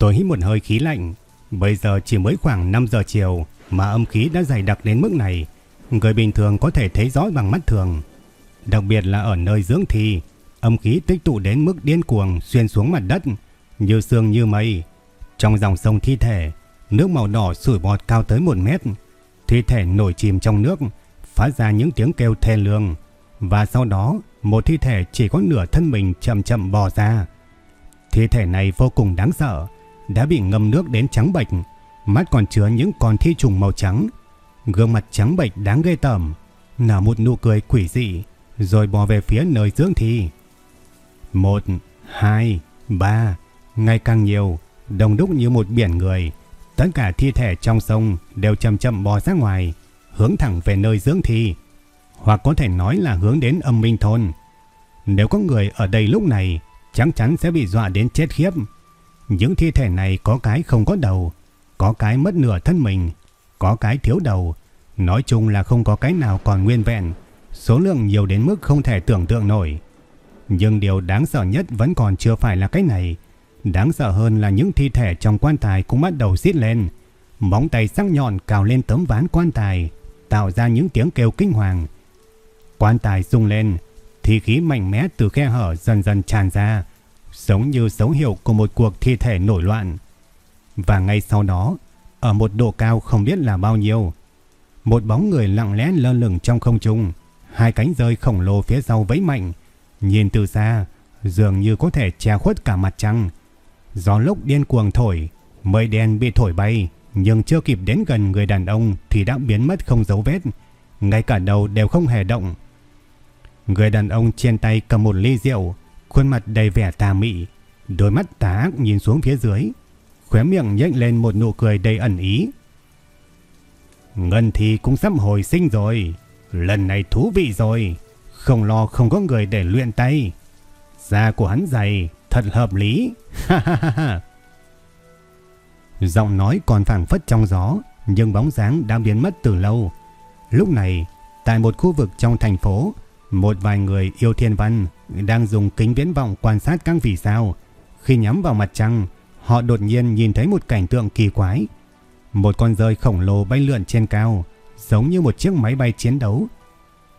Tôi hít một hơi khí lạnh. Bây giờ chỉ mới khoảng 5 giờ chiều mà âm khí đã dày đặc đến mức này. Người bình thường có thể thấy rõ bằng mắt thường. Đặc biệt là ở nơi dưỡng thi, âm khí tích tụ đến mức điên cuồng xuyên xuống mặt đất, như sương như mây. Trong dòng sông thi thể, nước màu đỏ sủi bọt cao tới 1 mét. Thi thể nổi chìm trong nước, phát ra những tiếng kêu thê lương. Và sau đó, một thi thể chỉ có nửa thân mình chậm chậm bò ra. Thi thể này vô cùng đáng sợ, đã bị ngâm nước đến trắng bệch, mắt còn chứa những con thi trùng màu trắng. Gương mặt trắng bệch đáng ghê tởm, nở một nụ cười quỷ dị, rồi bò về phía nơi dưỡng thi. Một, hai, ba, ngày càng nhiều, đông đúc như một biển người. Tất cả thi thể trong sông đều chậm chậm bò ra ngoài, hướng thẳng về nơi dưỡng thi, hoặc có thể nói là hướng đến âm minh thôn. Nếu có người ở đây lúc này, chắc chắn sẽ bị dọa đến chết khiếp. Những thi thể này có cái không có đầu, có cái mất nửa thân mình, có cái thiếu đầu. Nói chung là không có cái nào còn nguyên vẹn, số lượng nhiều đến mức không thể tưởng tượng nổi. Nhưng điều đáng sợ nhất vẫn còn chưa phải là cái này. Đáng sợ hơn là những thi thể trong quan tài cũng bắt đầu xít lên. Móng tay sắc nhọn cào lên tấm ván quan tài, tạo ra những tiếng kêu kinh hoàng. Quan tài rung lên, thi khí mạnh mẽ từ khe hở dần dần tràn ra, giống như dấu hiệu của một cuộc thi thể nổi loạn. Và ngay sau đó, ở một độ cao không biết là bao nhiêu, một bóng người lặng lẽ lơ lửng trong không trung, hai cánh rơi khổng lồ phía sau vẫy mạnh, nhìn từ xa, dường như có thể che khuất cả mặt trăng. Gió lốc điên cuồng thổi, mây đen bị thổi bay, nhưng chưa kịp đến gần người đàn ông thì đã biến mất không dấu vết, ngay cả đầu đều không hề động. Người đàn ông trên tay cầm một ly rượu, khuôn mặt đầy vẻ tà mị, đôi mắt tà ác nhìn xuống phía dưới, khóe miệng nhếch lên một nụ cười đầy ẩn ý. Ngân thì cũng sắp hồi sinh rồi, lần này thú vị rồi, không lo không có người để luyện tay. Da của hắn dày, thật hợp lý. Ha ha ha ha. Giọng nói còn phảng phất trong gió, nhưng bóng dáng đã biến mất từ lâu. Lúc này, tại một khu vực trong thành phố, một vài người yêu thiên văn đang dùng kính viễn vọng quan sát các vì sao. Khi nhắm vào mặt trăng, họ đột nhiên nhìn thấy một cảnh tượng kỳ quái. Một con rơi khổng lồ bay lượn trên cao, giống như một chiếc máy bay chiến đấu.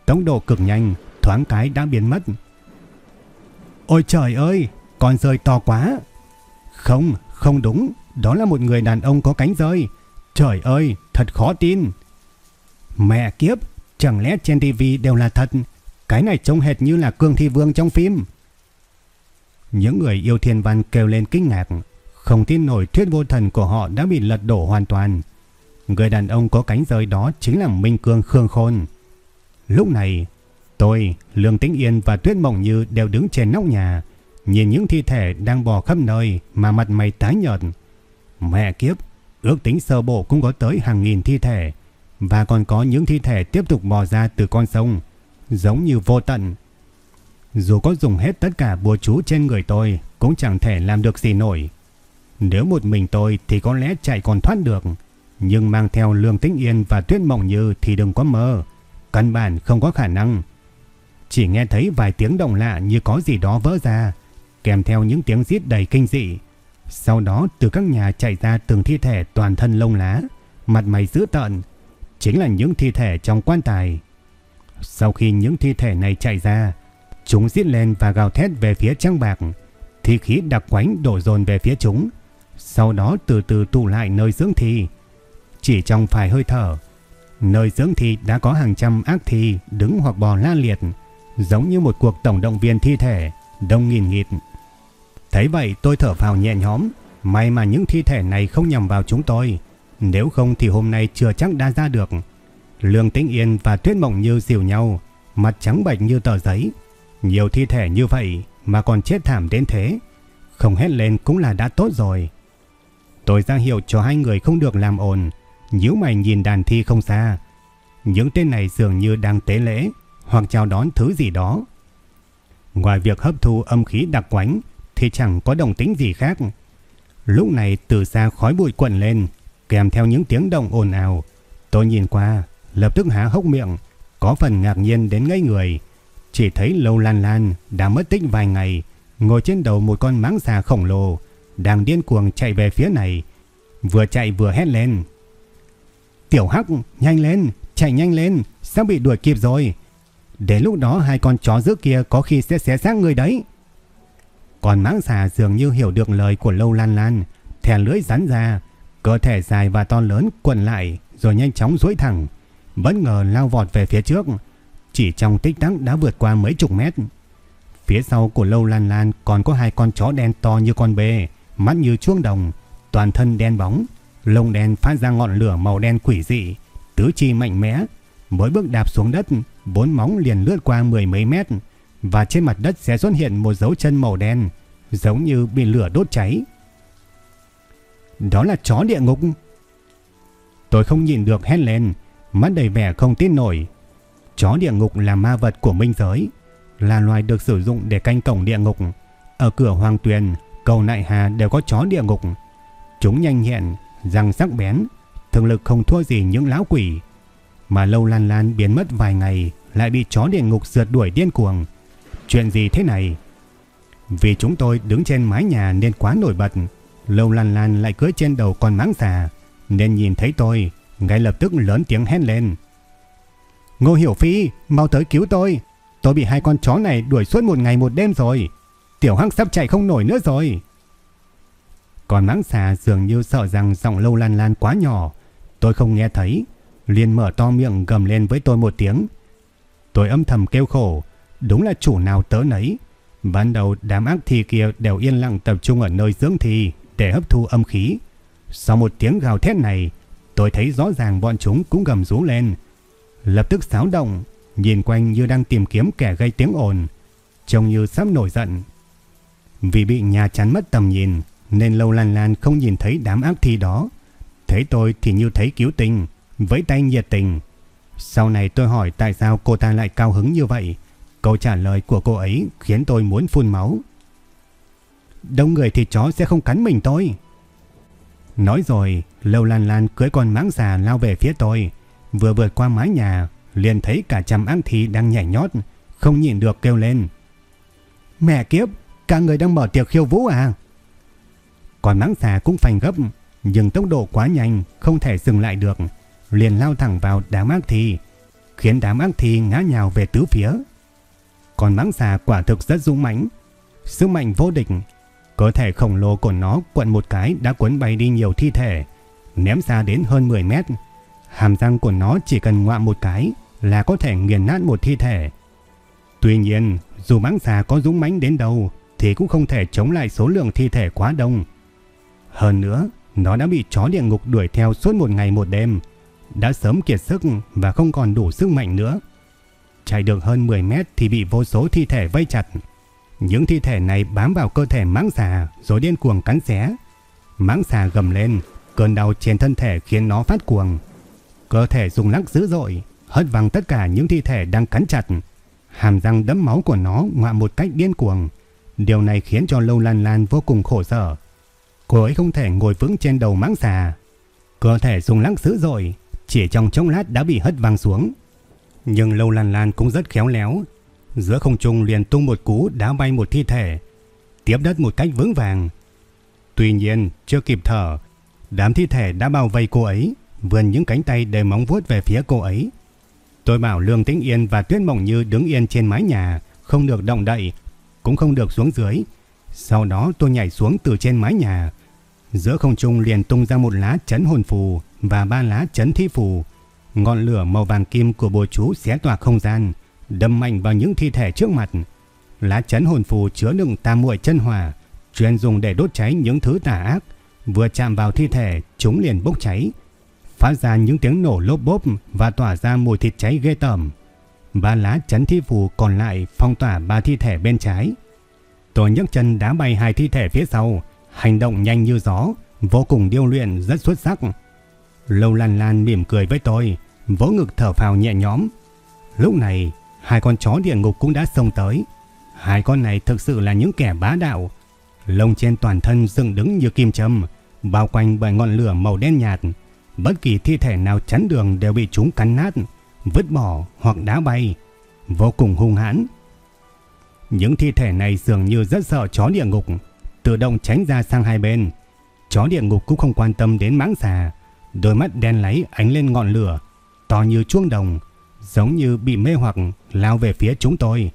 Tốc độ cực nhanh, thoáng cái đã biến mất. Ôi trời ơi, con rơi to quá. Không, không đúng, đó là một người đàn ông có cánh rơi. Trời ơi, thật khó tin. Mẹ kiếp, chẳng lẽ trên TV đều là thật? Cái này trông hệt như là Cương Thi Vương trong phim. Những người yêu thiên văn kêu lên kinh ngạc, không tin nổi thuyết vô thần của họ đã bị lật đổ hoàn toàn. Người đàn ông có cánh rơi đó chính là Minh Cương Khương Khôn. Lúc này, tôi, Lương Tĩnh Yên và Tuyết Mộng Như đều đứng trên nóc nhà, nhìn những thi thể đang bò khắp nơi mà mặt mày tái nhợt. Mẹ kiếp, ước tính sơ bộ cũng có tới hàng nghìn thi thể, và còn có những thi thể tiếp tục bò ra từ con sông giống như vô tận. Dù có dùng hết tất cả bùa chú trên người tôi cũng chẳng thể làm được gì nổi. Nếu một mình tôi thì có lẽ chạy còn thoát được, nhưng mang theo Lương Tĩnh Yên và Tuyết Mộng Như thì đừng có mơ, căn bản không có khả năng. Chỉ nghe thấy vài tiếng động lạ như có gì đó vỡ ra, kèm theo những tiếng giết đầy kinh dị. Sau đó từ các nhà chạy ra từng thi thể toàn thân lông lá, mặt mày dữ tợn, chính là những thi thể trong quan tài. Sau khi những thi thể này chạy ra, chúng giết lên và gào thét về phía trăng bạc. Thi khí đặc quánh đổ dồn về phía chúng. Sau đó từ từ tụ lại nơi dưỡng thi. Chỉ trong vài hơi thở, nơi dưỡng thi đã có hàng trăm ác thi đứng hoặc bò la liệt, giống như một cuộc tổng động viên thi thể, đông nghìn nghịt. Thấy vậy tôi thở vào nhẹ nhõm, may mà những thi thể này không nhằm vào chúng tôi, nếu không thì hôm nay chưa chắc đã ra được. Lương Tĩnh Yên và Tuyết Mộng Như dìu nhau, mặt trắng bệch như tờ giấy. Nhiều thi thể như vậy, mà còn chết thảm đến thế. Không hét lên cũng là đã tốt rồi. Tôi ra hiệu cho hai người không được làm ồn, nhíu mày nhìn đàn thi không xa. Những tên này dường như đang tế lễ hoặc chào đón thứ gì đó. Ngoài việc hấp thu âm khí đặc quánh thì chẳng có đồng tính gì khác. Lúc này từ xa khói bụi quẩn lên, kèm theo những tiếng động ồn ào. Tôi nhìn qua, lập tức há hốc miệng, có phần ngạc nhiên đến ngây người. Chỉ thấy Lâu Lan Lan đã mất tích vài ngày, ngồi trên đầu một con mãng xà khổng lồ, đang điên cuồng chạy về phía này, vừa chạy vừa hét lên. Tiểu Hắc, nhanh lên, chạy nhanh lên, sắp bị đuổi kịp rồi. Đến lúc đó hai con chó dữ kia có khi sẽ xé xác người đấy. Còn mãng xà dường như hiểu được lời của Lâu Lan Lan, thè lưỡi rắn ra, cơ thể dài và to lớn quần lại rồi nhanh chóng duỗi thẳng, bất ngờ lao vọt về phía trước, chỉ trong tích tắc đã vượt qua mấy chục mét. Phía sau của Lâu Lan Lan còn có hai con chó đen to như con bê, mắt như chuông đồng, toàn thân đen bóng, lông đen phát ra ngọn lửa màu đen quỷ dị, tứ chi mạnh mẽ, mỗi bước đạp xuống đất, bốn móng liền lướt qua mười mấy mét và trên mặt đất sẽ xuất hiện một dấu chân màu đen, giống như bị lửa đốt cháy. Đó là chó địa ngục. Tôi không nhìn được hét lên, mắt đầy vẻ không tin nổi. Chó địa ngục là ma vật của minh giới, là loài được sử dụng để canh cổng địa ngục. Ở cửa hoàng tuyền, cầu nại hà đều có chó địa ngục. Chúng nhanh nhẹn, răng sắc bén, thực lực không thua gì những lão quỷ. Mà lâu lan lan biến mất vài ngày lại bị chó địa ngục rượt đuổi điên cuồng. Chuyện gì thế này? Vì chúng tôi đứng trên mái nhà nên quá nổi bật. Lâu lan lan lại cưỡi trên đầu con mãng xà. Nên nhìn thấy tôi, ngay lập tức lớn tiếng hét lên. Ngô Hiểu Phi, mau tới cứu tôi. Tôi bị hai con chó này đuổi suốt một ngày một đêm rồi. Tiểu Hắc sắp chạy không nổi nữa rồi. Còn mãng xà dường như sợ rằng giọng lâu lan lan quá nhỏ. Tôi không nghe thấy. liền mở to miệng gầm lên với tôi một tiếng. Tôi âm thầm kêu khổ. Đúng là chủ nào tớ nấy. Ban đầu đám ác thi kia đều yên lặng tập trung ở nơi dưỡng thi để hấp thu âm khí. Sau một tiếng gào thét này, tôi thấy rõ ràng bọn chúng cũng gầm rú lên. Lập tức xáo động, nhìn quanh như đang tìm kiếm kẻ gây tiếng ồn, trông như sắp nổi giận. Vì bị nhà chắn mất tầm nhìn, nên lâu lan lan không nhìn thấy đám ác thi đó. Thấy tôi thì như thấy cứu tình, với tay nhiệt tình. Sau này tôi hỏi tại sao cô ta lại cao hứng như vậy. Câu trả lời của cô ấy khiến tôi muốn phun máu. Đông người thì chó sẽ không cắn mình tôi. Nói rồi, Lâu Lan Lan cưới con mãng xà lao về phía tôi. Vừa vượt qua mái nhà, liền thấy cả trăm ác thi đang nhảy nhót, không nhịn được kêu lên. Mẹ kiếp, cả người đang mở tiệc khiêu vũ à? Còn mãng xà cũng phanh gấp, nhưng tốc độ quá nhanh, không thể dừng lại được, liền lao thẳng vào đám ác thi, khiến đám ác thi ngã nhào về tứ phía. Còn mãng xà quả thực rất dũng mãnh, sức mạnh vô địch, cơ thể khổng lồ của nó quận một cái đã cuốn bay đi nhiều thi thể, ném xa đến hơn 10 mét. Hàm răng của nó chỉ cần ngoạm một cái là có thể nghiền nát một thi thể. Tuy nhiên, dù mãng xà có dũng mãnh đến đâu thì cũng không thể chống lại số lượng thi thể quá đông. Hơn nữa, nó đã bị chó địa ngục đuổi theo suốt một ngày một đêm, đã sớm kiệt sức và không còn đủ sức mạnh nữa. Chạy được hơn 10 mét thì bị vô số thi thể vây chặt. Những thi thể này bám vào cơ thể mãng xà rồi điên cuồng cắn xé. Mãng xà gầm lên, cơn đau trên thân thể khiến nó phát cuồng. Cơ thể rung lắc dữ dội, hất văng tất cả những thi thể đang cắn chặt. Hàm răng đẫm máu của nó ngoạ một cách điên cuồng. Điều này khiến cho Lâu Lan Lan vô cùng khổ sở. Cô ấy không thể ngồi vững trên đầu mãng xà. Cơ thể rung lắc dữ dội, chỉ trong chốc lát đã bị hất văng xuống. Nhưng Lâu Lan Lan cũng rất khéo léo. Giữa không trung liền tung một cú đá bay một thi thể, tiếp đất một cách vững vàng. Tuy nhiên, chưa kịp thở, đám thi thể đã bao vây cô ấy, vươn những cánh tay đầy móng vuốt về phía cô ấy. Tôi bảo Lương Tĩnh Yên và Tuyết Mộng Như đứng yên trên mái nhà, không được động đậy, cũng không được xuống dưới. Sau đó tôi nhảy xuống từ trên mái nhà. Giữa không trung liền tung ra một lá chấn hồn phù và ba lá chấn thi phù. Ngọn lửa màu vàng kim của bồ chú xé toạc không gian, đâm mạnh vào những thi thể trước mặt. Lá chấn hồn phù chứa đựng tam muội chân hỏa, chuyên dùng để đốt cháy những thứ tà ác. Vừa chạm vào thi thể, chúng liền bốc cháy, phát ra những tiếng nổ lốp bốp và tỏa ra mùi thịt cháy ghê tởm. Ba lá chấn thi phù còn lại phong tỏa ba thi thể bên trái. Tôi nhấc chân đá bay hai thi thể phía sau, hành động nhanh như gió, vô cùng điêu luyện rất xuất sắc. Lâu Lan Lan mỉm cười với tôi, vỗ ngực thở phào nhẹ nhõm. Lúc này, hai con chó địa ngục cũng đã xông tới. Hai con này thực sự là những kẻ bá đạo. Lông trên toàn thân dựng đứng như kim châm, bao quanh bởi ngọn lửa màu đen nhạt. Bất kỳ thi thể nào chắn đường đều bị chúng cắn nát, vứt bỏ hoặc đá bay. Vô cùng hung hãn. Những thi thể này dường như rất sợ chó địa ngục, tự động tránh ra sang hai bên. Chó địa ngục cũng không quan tâm đến mãng xà, đôi mắt đen láy ánh lên ngọn lửa, to như chuông đồng, giống như bị mê hoặc lao về phía chúng tôi.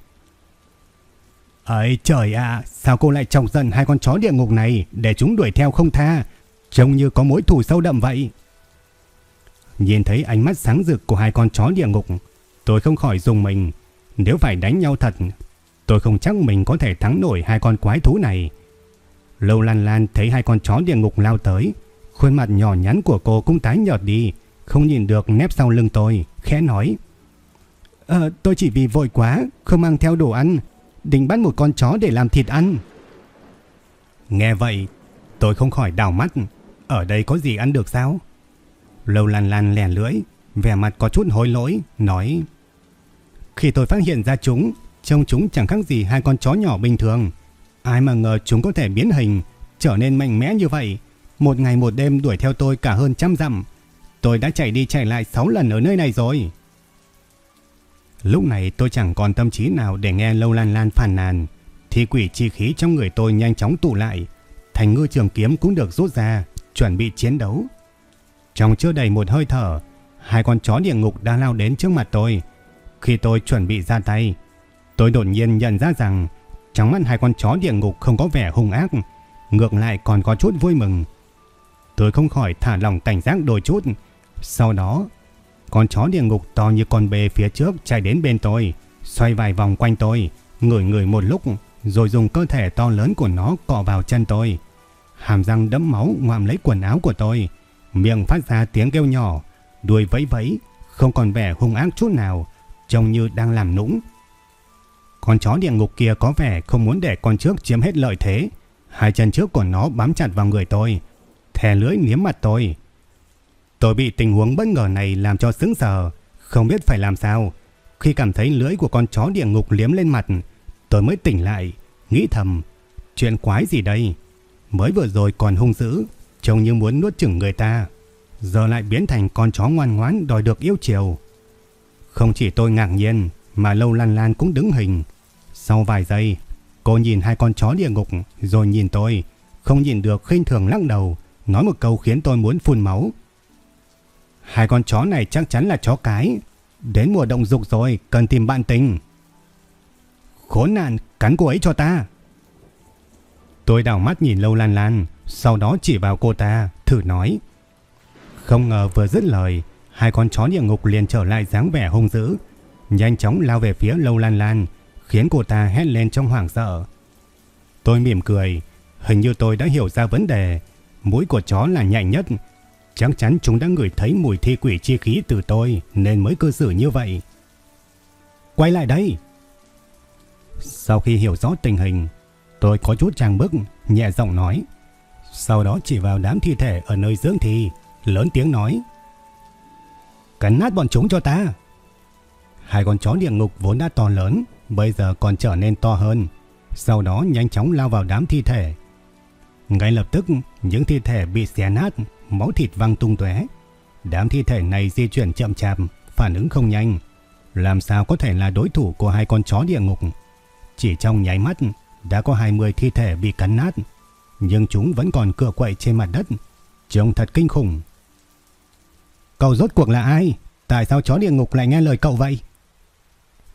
Ơi trời ạ, sao cô lại trồng giận hai con chó địa ngục này để chúng đuổi theo không tha, trông như có mối thù sâu đậm vậy. Nhìn thấy ánh mắt sáng rực của hai con chó địa ngục, tôi không khỏi dùng mình. Nếu phải đánh nhau thật, tôi không chắc mình có thể thắng nổi hai con quái thú này. Lâu Lan Lan thấy hai con chó địa ngục lao tới, khuôn mặt nhỏ nhắn của cô cũng tái nhợt đi, không nhìn được nép sau lưng tôi, khẽ nói. Ờ, tôi chỉ vì vội quá, không mang theo đồ ăn, định bắt một con chó để làm thịt ăn. Nghe vậy, tôi không khỏi đảo mắt, ở đây có gì ăn được sao? Lâu Lan Lan lẻ lưỡi, vẻ mặt có chút hối lỗi, nói. Khi tôi phát hiện ra chúng, trông chúng chẳng khác gì hai con chó nhỏ bình thường. Ai mà ngờ chúng có thể biến hình, trở nên mạnh mẽ như vậy. Một ngày một đêm đuổi theo tôi cả hơn trăm dặm. Tôi đã chạy đi chạy lại 6 lần ở nơi này rồi. Lúc này tôi chẳng còn tâm trí nào để nghe Lâu Lan Lan phàn nàn. Thì quỷ chi khí trong người tôi nhanh chóng tụ lại. Thành ngư trường kiếm cũng được rút ra, chuẩn bị chiến đấu. Trong chưa đầy một hơi thở, hai con chó địa ngục đã lao đến trước mặt tôi. Khi tôi chuẩn bị ra tay, tôi đột nhiên nhận ra rằng trong mắt hai con chó địa ngục không có vẻ hung ác, ngược lại còn có chút vui mừng. Tôi không khỏi thả lòng cảnh giác đôi chút. Sau đó, con chó địa ngục to như con bê phía trước chạy đến bên tôi, xoay vài vòng quanh tôi, ngửi ngửi một lúc, rồi dùng cơ thể to lớn của nó cọ vào chân tôi. Hàm răng đẫm máu ngoạm lấy quần áo của tôi, miệng phát ra tiếng kêu nhỏ, đuôi vẫy vẫy, không còn vẻ hung ác chút nào, trông như đang làm nũng. Con chó địa ngục kia có vẻ không muốn để con trước chiếm hết lợi thế, hai chân trước của nó bám chặt vào người tôi, thè lưỡi liếm mặt tôi. Tôi bị tình huống bất ngờ này làm cho sững sờ, không biết phải làm sao. Khi cảm thấy lưỡi của con chó địa ngục liếm lên mặt, tôi mới tỉnh lại, nghĩ thầm, chuyện quái gì đây? Mới vừa rồi còn hung dữ, trông như muốn nuốt chửng người ta, giờ lại biến thành con chó ngoan ngoãn đòi được yêu chiều. Không chỉ tôi ngạc nhiên, mà Lâu Lan Lan cũng đứng hình. Sau vài giây, cô nhìn hai con chó địa ngục rồi nhìn tôi, không nhìn được khinh thường lắc đầu, nói một câu khiến tôi muốn phun máu. Hai con chó này chắc chắn là chó cái, đến mùa động dục rồi, cần tìm bạn tình. Khốn nạn, cắn cô ấy cho ta. Tôi đảo mắt nhìn Lâu Lan Lan, sau đó chỉ vào cô ta, thử nói. Không ngờ vừa dứt lời, hai con chó địa ngục liền trở lại dáng vẻ hung dữ, nhanh chóng lao về phía Lâu Lan Lan, khiến cô ta hét lên trong hoảng sợ. Tôi mỉm cười, hình như tôi đã hiểu ra vấn đề, mũi của chó là nhạy nhất, chắc chắn chúng đã ngửi thấy mùi thi quỷ chi khí từ tôi nên mới cư xử như vậy. Quay lại đây! Sau khi hiểu rõ tình hình, tôi có chút trang bức, nhẹ giọng nói. Sau đó chỉ vào đám thi thể ở nơi dưỡng thi, lớn tiếng nói. Cắn nát bọn chúng cho ta. Hai con chó địa ngục vốn đã to lớn, bây giờ còn trở nên to hơn. Sau đó nhanh chóng lao vào đám thi thể. Ngay lập tức, những thi thể bị xé nát, máu thịt văng tung tóe. Đám thi thể này di chuyển chậm chạp, phản ứng không nhanh. Làm sao có thể là đối thủ của hai con chó địa ngục? Chỉ trong nháy mắt, đã có 20 thi thể bị cắn nát, nhưng chúng vẫn còn cựa quậy trên mặt đất. Trông thật kinh khủng. Cậu rốt cuộc là ai? Tại sao chó địa ngục lại nghe lời cậu vậy?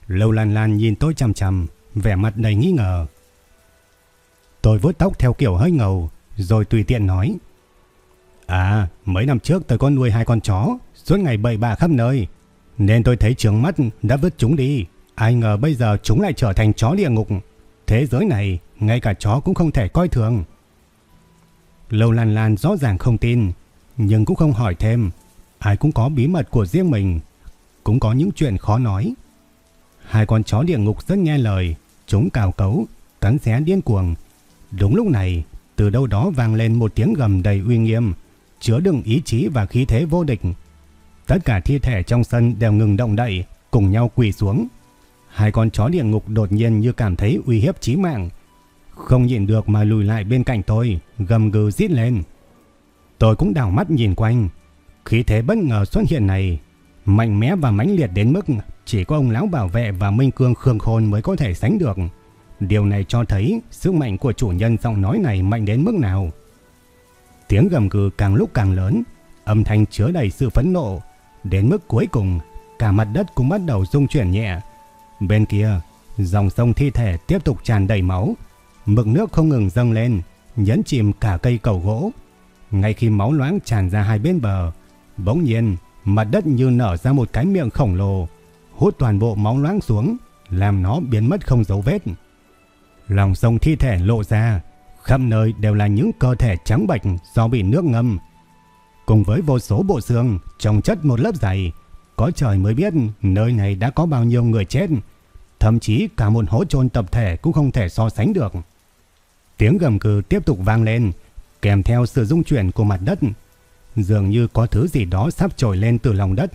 Lâu Lan Lan nhìn tôi chằm chằm, vẻ mặt đầy nghi ngờ. Tôi vuốt tóc theo kiểu hơi ngầu, rồi tùy tiện nói. À, mấy năm trước tôi có nuôi hai con chó, suốt ngày bậy bạ khắp nơi. Nên tôi thấy trướng mắt đã vứt chúng đi. Ai ngờ bây giờ chúng lại trở thành chó địa ngục. Thế giới này, ngay cả chó cũng không thể coi thường. Lâu Lan Lan rõ ràng không tin, nhưng cũng không hỏi thêm. Ai cũng có bí mật của riêng mình, cũng có những chuyện khó nói. Hai con chó địa ngục rất nghe lời, chúng cào cấu, cắn xé điên cuồng. Đúng lúc này, từ đâu đó vang lên một tiếng gầm đầy uy nghiêm, chứa đựng ý chí và khí thế vô địch. Tất cả thi thể trong sân đều ngừng động đậy, cùng nhau quỳ xuống. Hai con chó địa ngục đột nhiên như cảm thấy uy hiếp chí mạng, không nhịn được mà lùi lại bên cạnh tôi, gầm gừ rít lên. Tôi cũng đảo mắt nhìn quanh, khí thế bất ngờ xuất hiện này, mạnh mẽ và mãnh liệt đến mức chỉ có ông lão bảo vệ và Minh Cương Khương Khôn mới có thể sánh được. Điều này cho thấy sức mạnh của chủ nhân giọng nói này mạnh đến mức nào. Tiếng gầm gừ càng lúc càng lớn, âm thanh chứa đầy sự phẫn nộ, đến mức cuối cùng cả mặt đất cũng bắt đầu rung chuyển nhẹ. Bên kia, dòng sông thi thể tiếp tục tràn đầy máu, mực nước không ngừng dâng lên, nhấn chìm cả cây cầu gỗ. Ngay khi máu loãng tràn ra hai bên bờ, bỗng nhiên mặt đất như nở ra một cái miệng khổng lồ, hút toàn bộ máu loãng xuống, làm nó biến mất không dấu vết. Lòng sông thi thể lộ ra, khắp nơi đều là những cơ thể trắng bệch do bị nước ngâm. Cùng với vô số bộ xương trồng chất một lớp dày, có trời mới biết nơi này đã có bao nhiêu người chết, thậm chí cả một hố chôn tập thể cũng không thể so sánh được. Tiếng gầm cừ tiếp tục vang lên, kèm theo sự rung chuyển của mặt đất. Dường như có thứ gì đó sắp trồi lên từ lòng đất.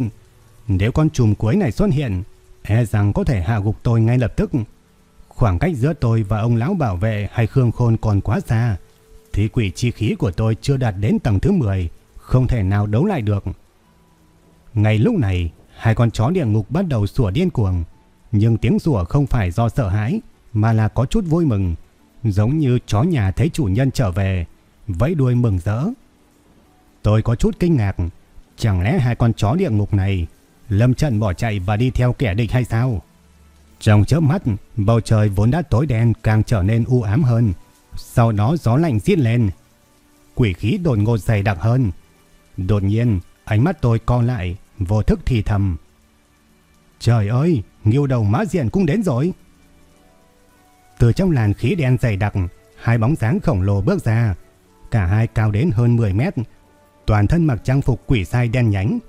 Nếu con trùm cuối này xuất hiện, e rằng có thể hạ gục tôi ngay lập tức. Khoảng cách giữa tôi và ông lão bảo vệ hay Khương Khôn còn quá xa, Thí quỷ chi khí của tôi chưa đạt đến tầng thứ 10, không thể nào đấu lại được. Ngay lúc này, hai con chó địa ngục bắt đầu sủa điên cuồng, nhưng tiếng sủa không phải do sợ hãi, mà là có chút vui mừng, giống như chó nhà thấy chủ nhân trở về, vẫy đuôi mừng rỡ. Tôi có chút kinh ngạc, chẳng lẽ hai con chó địa ngục này lâm trận bỏ chạy và đi theo kẻ địch hay sao? Trong chớp mắt, bầu trời vốn đã tối đen càng trở nên u ám hơn, sau đó gió lạnh giết lên. Quỷ khí đột ngột dày đặc hơn. Đột nhiên, ánh mắt tôi co lại, vô thức thì thầm. Trời ơi, nghiêu đầu mã diện cũng đến rồi. Từ trong làn khí đen dày đặc, hai bóng dáng khổng lồ bước ra. Cả hai cao đến hơn 10 mét, toàn thân mặc trang phục quỷ sai đen nhánh.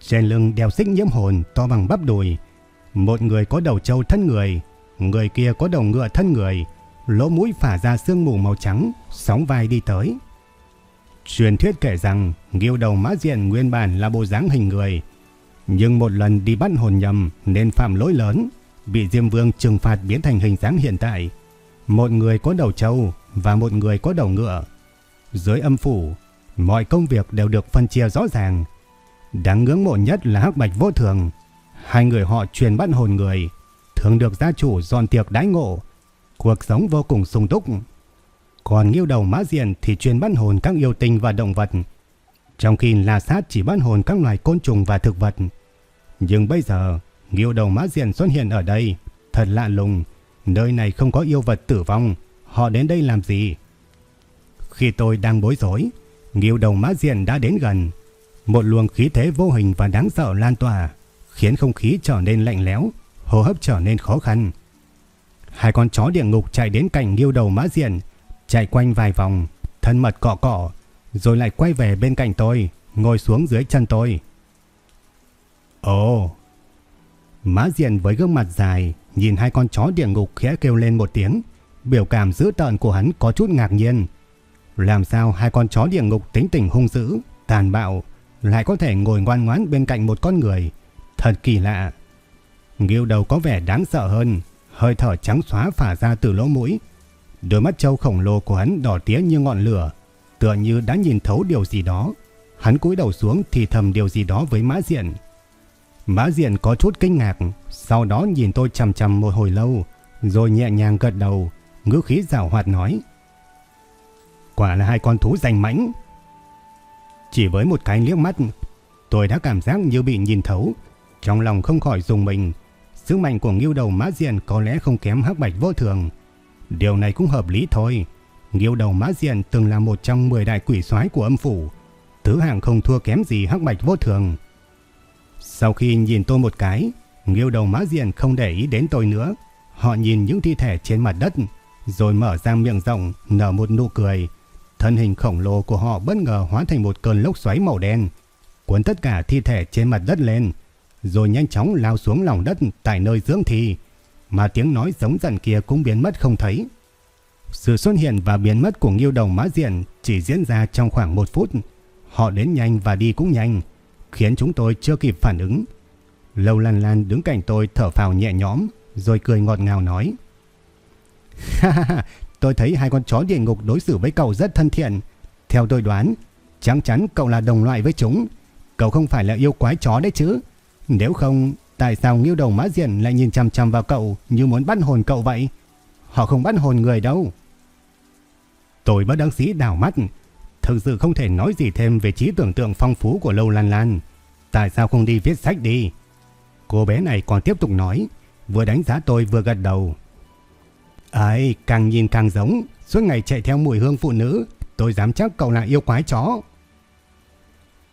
Trên lưng đeo xích nhiễm hồn to bằng bắp đùi. Một người có đầu trâu thân người, người kia có đầu ngựa thân người, lỗ mũi phả ra sương mù màu trắng, sóng vai đi tới. Truyền thuyết kể rằng nghiêu đầu mã diện nguyên bản là bộ dáng hình người, nhưng một lần đi bắt hồn nhầm nên phạm lỗi lớn, bị Diêm Vương trừng phạt biến thành hình dáng hiện tại. Một người có đầu trâu và một người có đầu ngựa. Dưới âm phủ, mọi công việc đều được phân chia rõ ràng. Đáng ngưỡng mộ nhất là Hắc Bạch Vô Thường. Hai người họ truyền bắt hồn người, thường được gia chủ dọn tiệc đãi ngộ. Cuộc sống vô cùng sung túc. Còn nghiêu đầu mã diện thì truyền bắt hồn các yêu tinh và động vật. Trong khi là sát chỉ bắt hồn các loài côn trùng và thực vật. Nhưng bây giờ, nghiêu đầu mã diện xuất hiện ở đây. Thật lạ lùng, nơi này không có yêu vật tử vong. Họ đến đây làm gì? Khi tôi đang bối rối, nghiêu đầu mã diện đã đến gần. Một luồng khí thế vô hình và đáng sợ lan tỏa, khiến không khí trở nên lạnh lẽo, hô hấp trở nên khó khăn. Hai con chó địa ngục chạy đến cạnh nghiêu đầu mã diện, chạy quanh vài vòng, thân mật cọ cọ, rồi lại quay về bên cạnh tôi, ngồi xuống dưới chân tôi. Ồ! Mã diện với gương mặt dài, nhìn hai con chó địa ngục khẽ kêu lên một tiếng, biểu cảm dữ tợn của hắn có chút ngạc nhiên. Làm sao hai con chó địa ngục tính tình hung dữ, tàn bạo, lại có thể ngồi ngoan ngoãn bên cạnh một con người? Thật kỳ lạ. Nghiêu đầu có vẻ đáng sợ hơn, hơi thở trắng xóa phả ra từ lỗ mũi. Đôi mắt trâu khổng lồ của hắn đỏ tía như ngọn lửa, tựa như đã nhìn thấu điều gì đó. Hắn cúi đầu xuống thì thầm điều gì đó với Mã Diện. Mã Diện có chút kinh ngạc, sau đó nhìn tôi chằm chằm một hồi lâu, rồi nhẹ nhàng gật đầu, ngữ khí rào hoạt nói. Quả là hai con thú danh mãnh. Chỉ với một cái liếc mắt, tôi đã cảm giác như bị nhìn thấu, trong lòng không khỏi dùng mình. Sức mạnh của nghiêu đầu Mã Diện có lẽ không kém hắc bạch vô thường. Điều này cũng hợp lý thôi. Nghiêu đầu Mã Diện từng là một trong 10 đại quỷ soái của âm phủ, thứ hạng không thua kém gì hắc bạch vô thường. Sau khi nhìn tôi một cái, nghiêu đầu Mã Diện không để ý đến tôi nữa. Họ nhìn những thi thể trên mặt đất, rồi mở ra miệng rộng, nở một nụ cười. Thân hình khổng lồ của họ bất ngờ hóa thành một cơn lốc xoáy màu đen, cuốn tất cả thi thể trên mặt đất lên, rồi nhanh chóng lao xuống lòng đất tại nơi dưỡng thi, mà tiếng nói giống dần kia cũng biến mất không thấy. Sự xuất hiện và biến mất của nghiêu đồng mã diện chỉ diễn ra trong khoảng một phút. Họ đến nhanh và đi cũng nhanh, khiến chúng tôi chưa kịp phản ứng. Lâu Lan Lan đứng cạnh tôi thở phào nhẹ nhõm, rồi cười ngọt ngào nói. Ha ha ha, tôi thấy hai con chó địa ngục đối xử với cậu rất thân thiện. Theo tôi đoán, chắc chắn cậu là đồng loại với chúng. Cậu không phải là yêu quái chó đấy chứ. Nếu không, tại sao nghiêu đầu mã diện lại nhìn chằm chằm vào cậu như muốn bắt hồn cậu vậy? Họ không bắt hồn người đâu. Tôi bất đăng sĩ đảo mắt. Thực sự không thể nói gì thêm về trí tưởng tượng phong phú của Lâu Lan Lan. Tại sao không đi viết sách đi? Cô bé này còn tiếp tục nói, vừa đánh giá tôi vừa gật đầu. Ấy, càng nhìn càng giống, suốt ngày chạy theo mùi hương phụ nữ, tôi dám chắc cậu là yêu quái chó.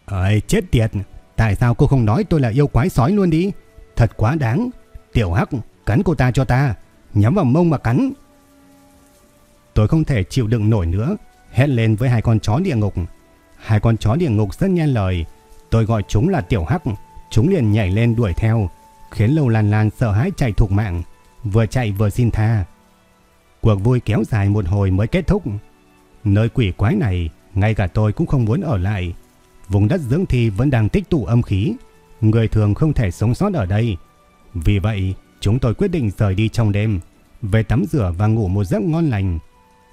Ơi, chết tiệt, tại sao cô không nói tôi là yêu quái sói luôn đi? Thật quá đáng. Tiểu Hắc, cắn cô ta cho ta, nhắm vào mông mà cắn. Tôi không thể chịu đựng nổi nữa, hét lên với hai con chó địa ngục. Hai con chó địa ngục rất nghe lời, tôi gọi chúng là Tiểu Hắc, chúng liền nhảy lên đuổi theo, khiến Lâu Lan Lan sợ hãi chạy thục mạng, vừa chạy vừa xin tha. Cuộc vui kéo dài một hồi mới kết thúc. Nơi quỷ quái này, ngay cả tôi cũng không muốn ở lại. Vùng đất dưỡng thi vẫn đang tích tụ âm khí, người thường không thể sống sót ở đây. Vì vậy, chúng tôi quyết định rời đi trong đêm, về tắm rửa và ngủ một giấc ngon lành.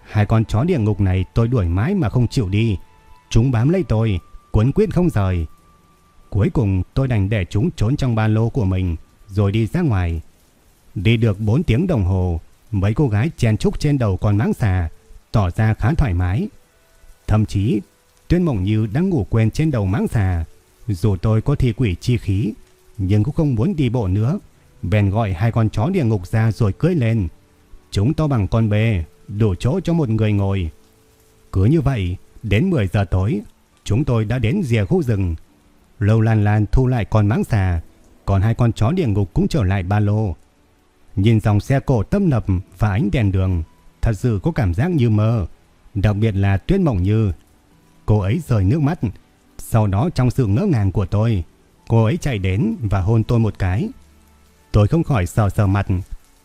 Hai con chó địa ngục này tôi đuổi mãi mà không chịu đi. Chúng bám lấy tôi, cuốn quyết không rời. Cuối cùng tôi đành để chúng trốn trong ba lô của mình rồi đi ra ngoài. Đi được 4 tiếng đồng hồ, mấy cô gái chen chúc trên đầu con mãng xà, tỏ ra khá thoải mái. Thậm chí, Tuyên Mộng Như đang ngủ quên trên đầu mãng xà. Dù tôi có thi quỷ chi khí, nhưng cũng không muốn đi bộ nữa. Bèn gọi hai con chó địa ngục ra rồi cưỡi lên. Chúng to bằng con bê, đủ chỗ cho một người ngồi. Cứ như vậy, đến 10 giờ tối, chúng tôi đã đến rìa khu rừng. Lâu Lan Lan thu lại con mãng xà, còn hai con chó địa ngục cũng trở lại ba lô. Nhìn dòng xe cổ tâm nập và ánh đèn đường, thật sự có cảm giác như mơ, đặc biệt là Tuyết Mộng Như. Cô ấy rơi nước mắt, sau đó trong sự ngỡ ngàng của tôi, cô ấy chạy đến và hôn tôi một cái. Tôi không khỏi sờ sờ mặt,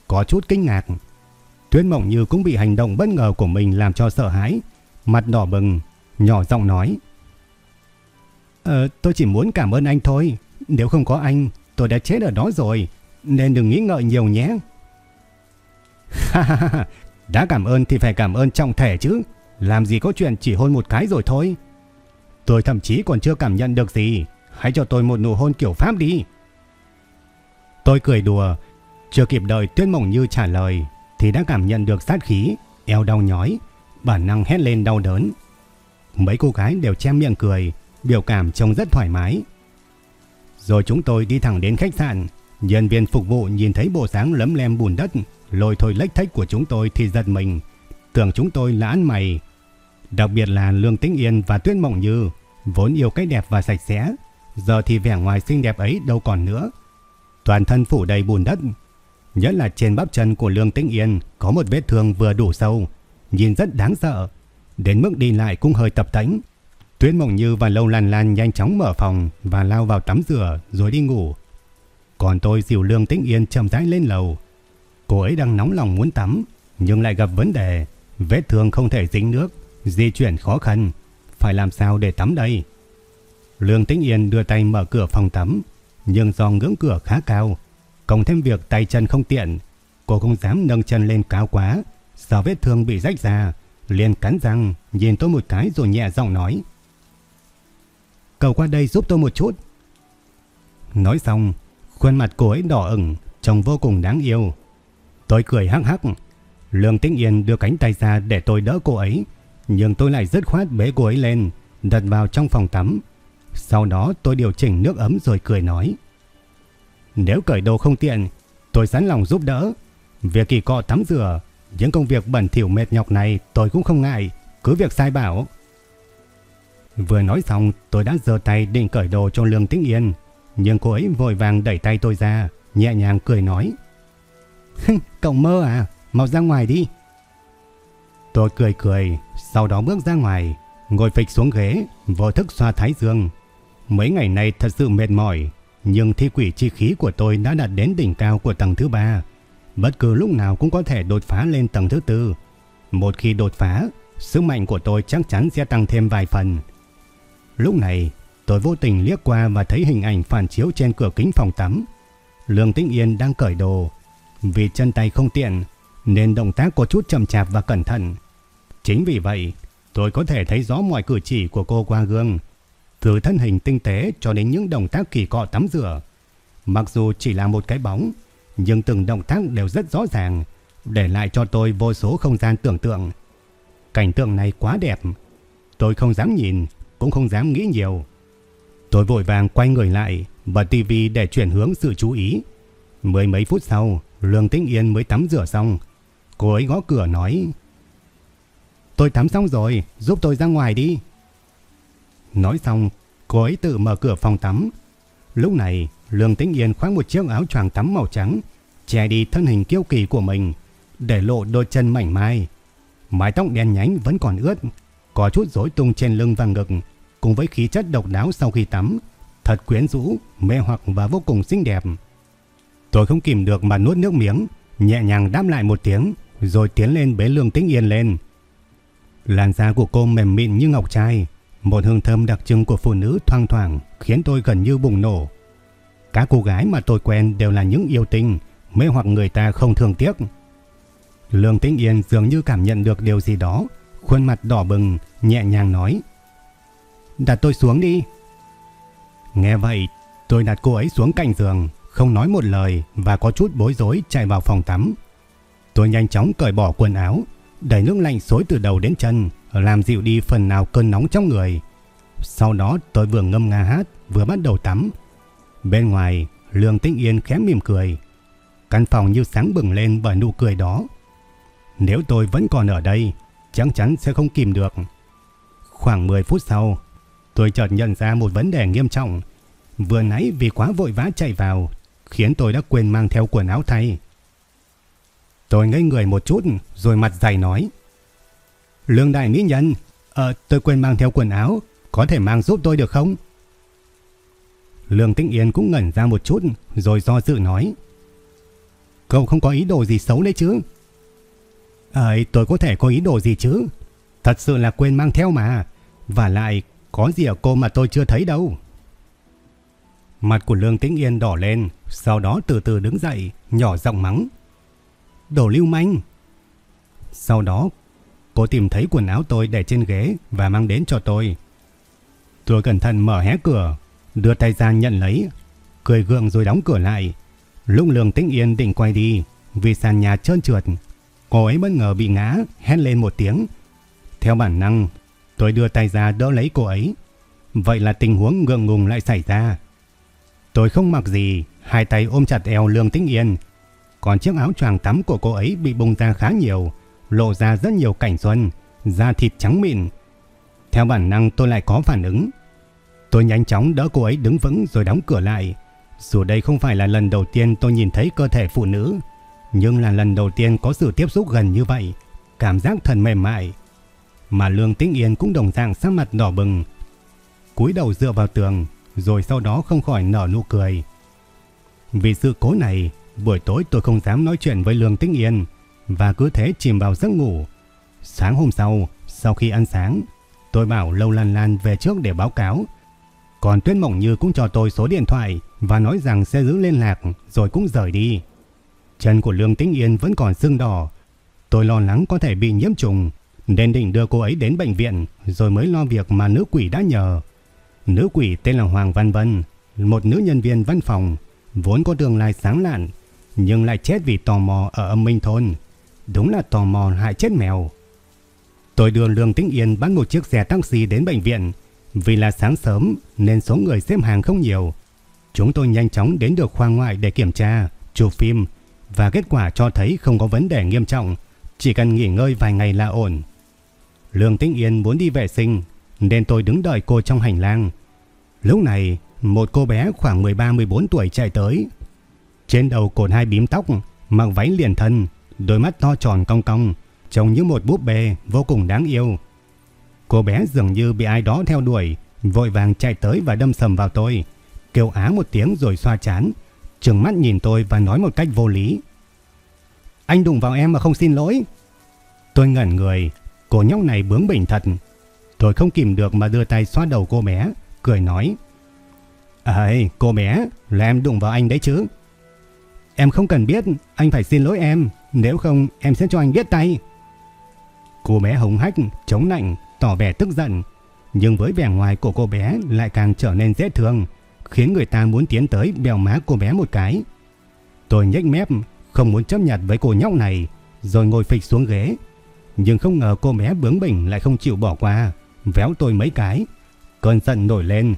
có chút kinh ngạc. Tuyết Mộng Như cũng bị hành động bất ngờ của mình làm cho sợ hãi, mặt đỏ bừng, nhỏ giọng nói. Ờ, tôi chỉ muốn cảm ơn anh thôi, nếu không có anh, tôi đã chết ở đó rồi, nên đừng nghĩ ngợi nhiều nhé. Ha ha ha, đã cảm ơn thì phải cảm ơn trọng thể chứ, làm gì có chuyện chỉ hôn một cái rồi thôi. Tôi thậm chí còn chưa cảm nhận được gì, hãy cho tôi một nụ hôn kiểu Pháp đi. Tôi cười đùa, chưa kịp đợi Tuyết Mộng Như trả lời thì đã cảm nhận được sát khí, eo đau nhói, bản năng hét lên đau đớn. Mấy cô gái đều che miệng cười, biểu cảm trông rất thoải mái. Rồi chúng tôi đi thẳng đến khách sạn. Nhân viên phục vụ nhìn thấy bộ dáng lấm lem bùn đất, lôi thôi lách thách của chúng tôi thì giật mình. Tưởng chúng tôi là ăn mày. Đặc biệt là Lương Tĩnh Yên và Tuyết Mộng Như, vốn yêu cái đẹp và sạch sẽ. Giờ thì vẻ ngoài xinh đẹp ấy đâu còn nữa. Toàn thân phủ đầy bùn đất. Nhất là trên bắp chân của Lương Tĩnh Yên có một vết thương vừa đủ sâu, nhìn rất đáng sợ. Đến mức đi lại cũng hơi tập tánh. Tuyết Mộng Như và Lâu Lan Lan nhanh chóng mở phòng và lao vào tắm rửa rồi đi ngủ. Còn tôi dìu Lương Tĩnh Yên chậm rãi lên lầu. Cô ấy đang nóng lòng muốn tắm nhưng lại gặp vấn đề. Vết thương không thể dính nước, di chuyển khó khăn. Phải làm sao để tắm đây? Lương Tĩnh Yên đưa tay mở cửa phòng tắm nhưng do ngưỡng cửa khá cao. Cộng thêm việc tay chân không tiện, cô không dám nâng chân lên cao quá. Sợ vết thương bị rách ra, liền cắn răng nhìn tôi một cái rồi nhẹ giọng nói. Cậu qua đây giúp tôi một chút. Nói xong, khuôn mặt cô ấy đỏ ửng, trông vô cùng đáng yêu. Tôi cười hắc hắc. Lương Tĩnh Yên đưa cánh tay ra để tôi đỡ cô ấy, nhưng tôi lại dứt khoát bế cô ấy lên, đặt vào trong phòng tắm. Sau đó tôi điều chỉnh nước ấm rồi cười nói. Nếu cởi đồ không tiện, tôi sẵn lòng giúp đỡ. Việc kỳ cọ tắm rửa, những công việc bẩn thỉu mệt nhọc này tôi cũng không ngại, cứ việc sai bảo. Vừa nói xong tôi đã giơ tay định cởi đồ cho Lương Tĩnh Yên Nhưng cô ấy vội vàng đẩy tay tôi ra Nhẹ nhàng cười nói Cậu mơ à Mau ra ngoài đi Tôi cười cười Sau đó bước ra ngoài Ngồi phịch xuống ghế Vô thức xoa thái dương Mấy ngày nay thật sự mệt mỏi Nhưng thi quỷ chi khí của tôi đã đạt đến đỉnh cao của tầng thứ ba Bất cứ lúc nào cũng có thể đột phá lên tầng thứ tư Một khi đột phá, sức mạnh của tôi chắc chắn sẽ tăng thêm vài phần. Lúc này, tôi vô tình liếc qua và thấy hình ảnh phản chiếu trên cửa kính phòng tắm. Lương Tĩnh Yên đang cởi đồ. Vì chân tay không tiện, nên động tác có chút chậm chạp và cẩn thận. Chính vì vậy, tôi có thể thấy rõ mọi cử chỉ của cô qua gương, từ thân hình tinh tế cho đến những động tác kỳ cọ tắm rửa. Mặc dù chỉ là một cái bóng, nhưng từng động tác đều rất rõ ràng, để lại cho tôi vô số không gian tưởng tượng. Cảnh tượng này quá đẹp, tôi không dám nhìn, cũng không dám nghĩ nhiều. Tôi vội vàng quay người lại, bật tivi để chuyển hướng sự chú ý. Mười mấy phút sau, Lương Tĩnh Yên mới tắm rửa xong. Cô ấy gõ cửa nói Tôi tắm xong rồi, giúp tôi ra ngoài đi. Nói xong, cô ấy tự mở cửa phòng tắm. Lúc này, Lương Tĩnh Yên khoác một chiếc áo choàng tắm màu trắng, che đi thân hình kiêu kỳ của mình, để lộ đôi chân mảnh mai. Mái tóc đen nhánh vẫn còn ướt, có chút rối tung trên lưng và ngực, cùng với khí chất độc đáo sau khi tắm, thật quyến rũ, mê hoặc và vô cùng xinh đẹp. Tôi không kìm được mà nuốt nước miếng, nhẹ nhàng đáp lại một tiếng, rồi tiến lên bế Lương Tĩnh Yên lên. Làn da của cô mềm mịn như ngọc trai, một hương thơm đặc trưng của phụ nữ thoang thoảng khiến tôi gần như bùng nổ. Các cô gái mà tôi quen đều là những yêu tinh, mê hoặc người ta không thương tiếc. Lương Tĩnh Yên dường như cảm nhận được điều gì đó, khuôn mặt đỏ bừng, nhẹ nhàng nói. Đặt tôi xuống đi. Nghe vậy, tôi đặt cô ấy xuống cạnh giường, không nói một lời và có chút bối rối chạy vào phòng tắm. Tôi nhanh chóng cởi bỏ quần áo, đẩy nước lạnh xối từ đầu đến chân, làm dịu đi phần nào cơn nóng trong người. Sau đó tôi vừa ngâm nga hát, vừa bắt đầu tắm. Bên ngoài, Lương Tĩnh Yên khẽ mỉm cười. Căn phòng như sáng bừng lên bởi nụ cười đó. Nếu tôi vẫn còn ở đây, chắc chắn sẽ không kìm được. Khoảng 10 phút sau, tôi chợt nhận ra một vấn đề nghiêm trọng. Vừa nãy vì quá vội vã chạy vào, khiến tôi đã quên mang theo quần áo thay. Tôi ngây người một chút rồi mặt dày nói. Lương đại mỹ nhân, ờ, tôi quên mang theo quần áo, có thể mang giúp tôi được không? Lương Tĩnh Yên cũng ngẩn ra một chút rồi do dự nói. Cậu không có ý đồ gì xấu đấy chứ? Ờ, tôi có thể có ý đồ gì chứ? Thật sự là quên mang theo mà. Và lại, có gì ở cô mà tôi chưa thấy đâu. Mặt của Lương Tĩnh Yên đỏ lên, sau đó từ từ đứng dậy, nhỏ giọng mắng. Đồ lưu manh! Sau đó, cô tìm thấy quần áo tôi để trên ghế và mang đến cho tôi. Tôi cẩn thận mở hé cửa, đưa tay ra nhận lấy, cười gượng rồi đóng cửa lại. Lúc lường Tĩnh Yên định quay đi, vì sàn nhà trơn trượt, cô ấy bất ngờ bị ngã, hét lên một tiếng. Theo bản năng, tôi đưa tay ra đỡ lấy cô ấy. Vậy là tình huống ngượng ngùng lại xảy ra. Tôi không mặc gì, hai tay ôm chặt eo Lương Tĩnh Yên. Còn chiếc áo choàng tắm của cô ấy bị bung ra khá nhiều, lộ ra rất nhiều cảnh xuân, da thịt trắng mịn. Theo bản năng tôi lại có phản ứng. Tôi nhanh chóng đỡ cô ấy đứng vững rồi đóng cửa lại. Dù đây không phải là lần đầu tiên tôi nhìn thấy cơ thể phụ nữ, nhưng là lần đầu tiên có sự tiếp xúc gần như vậy, cảm giác thần mềm mại. Mà Lương Tĩnh Yên cũng đồng dạng sắc mặt đỏ bừng, cúi đầu dựa vào tường, rồi sau đó không khỏi nở nụ cười. Vì sự cố này, buổi tối tôi không dám nói chuyện với Lương Tĩnh Yên và cứ thế chìm vào giấc ngủ. Sáng hôm sau, sau khi ăn sáng, tôi bảo Lâu Lan Lan về trước để báo cáo. Còn Tuyết Mộng Như cũng cho tôi số điện thoại và nói rằng sẽ giữ liên lạc rồi cũng rời đi. Chân của Lương Tĩnh Yên vẫn còn sưng đỏ. Tôi lo lắng có thể bị nhiễm trùng nên định đưa cô ấy đến bệnh viện rồi mới lo việc mà nữ quỷ đã nhờ. Nữ quỷ tên là Hoàng Văn Vân, một nữ nhân viên văn phòng, vốn có tương lai sáng lạn, nhưng lại chết vì tò mò ở âm minh thôn. Đúng là tò mò hại chết mèo. Tôi đưa Lương Tĩnh Yên bắt một chiếc xe taxi đến bệnh viện. Vì là sáng sớm nên số người xếp hàng không nhiều. Chúng tôi nhanh chóng đến được khoa ngoại để kiểm tra, chụp phim và kết quả cho thấy không có vấn đề nghiêm trọng, chỉ cần nghỉ ngơi vài ngày là ổn. Lương Tĩnh Yên muốn đi vệ sinh nên tôi đứng đợi cô trong hành lang. Lúc này, một cô bé khoảng 13-14 tuổi chạy tới. Trên đầu cột hai bím tóc, mặc váy liền thân, đôi mắt to tròn cong cong, trông như một búp bê vô cùng đáng yêu. Cô bé dường như bị ai đó theo đuổi, vội vàng chạy tới và đâm sầm vào tôi, kêu á một tiếng rồi xoa chán, trừng mắt nhìn tôi và nói một cách vô lý. Anh đụng vào em mà không xin lỗi. Tôi ngẩn người, cô nhóc này bướng bỉnh thật. Tôi không kìm được mà đưa tay xoa đầu cô bé, cười nói. Ây, cô bé, là em đụng vào anh đấy chứ. Em không cần biết, anh phải xin lỗi em, nếu không em sẽ cho anh biết tay. Cô bé hống hách, chống nạnh, tỏ vẻ tức giận, nhưng với vẻ ngoài của cô bé lại càng trở nên dễ thương, khiến người ta muốn tiến tới bèo má cô bé một cái. Tôi nhếch mép, không muốn chấp nhận với cô nhóc này, rồi ngồi phịch xuống ghế. Nhưng không ngờ cô bé bướng bỉnh lại không chịu bỏ qua, véo tôi mấy cái. Cơn giận nổi lên.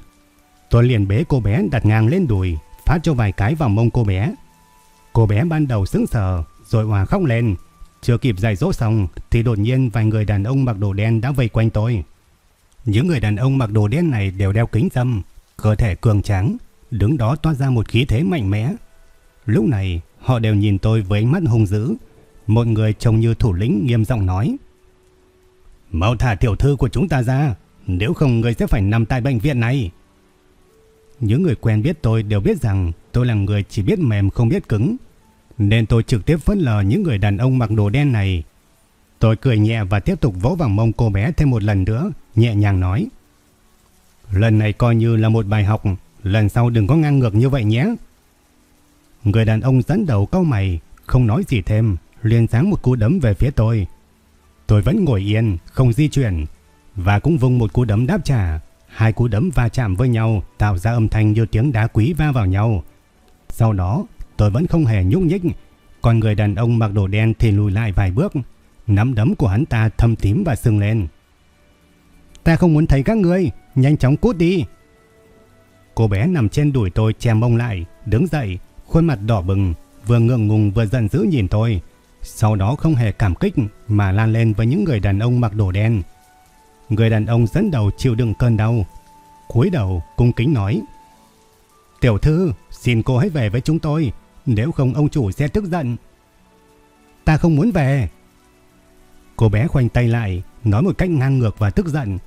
Tôi liền bế cô bé đặt ngang lên đùi, phát cho vài cái vào mông cô bé. Cô bé ban đầu sững sờ, rồi hòa khóc lên. Chưa kịp giải dỗ xong thì đột nhiên vài người đàn ông mặc đồ đen đã vây quanh tôi. Những người đàn ông mặc đồ đen này đều đeo kính dâm, cơ thể cường tráng, đứng đó toát ra một khí thế mạnh mẽ. Lúc này, họ đều nhìn tôi với ánh mắt hung dữ. Một người trông như thủ lĩnh nghiêm giọng nói: "Mau thả tiểu thư của chúng ta ra, nếu không người sẽ phải nằm tại bệnh viện này." Những người quen biết tôi đều biết rằng tôi là người chỉ biết mềm không biết cứng, nên tôi trực tiếp phớt lờ những người đàn ông mặc đồ đen này. Tôi cười nhẹ và tiếp tục vỗ vào mông cô bé thêm một lần nữa, nhẹ nhàng nói: "Lần này coi như là một bài học, lần sau đừng có ngang ngược như vậy nhé." Người đàn ông dẫn đầu cau mày, không nói gì thêm, liền giáng một cú đấm về phía tôi. Tôi vẫn ngồi yên, không di chuyển, và cũng vung một cú đấm đáp trả. Hai cú đấm va chạm với nhau tạo ra âm thanh như tiếng đá quý va vào nhau. Sau đó, tôi vẫn không hề nhúc nhích, còn người đàn ông mặc đồ đen thì lùi lại vài bước. Nắm đấm của hắn ta thâm tím và sưng lên. Ta không muốn thấy các ngươi, nhanh chóng cút đi. Cô bé nằm trên đùi tôi che mông lại, đứng dậy, khuôn mặt đỏ bừng, vừa ngượng ngùng vừa giận dữ nhìn tôi. Sau đó không hề cảm kích mà lan lên với những người đàn ông mặc đồ đen. Người đàn ông dẫn đầu chịu đựng cơn đau. cúi đầu cung kính nói. Tiểu thư, xin cô hãy về với chúng tôi, nếu không ông chủ sẽ tức giận. Ta không muốn về. Cô bé khoanh tay lại, nói một cách ngang ngược và tức giận.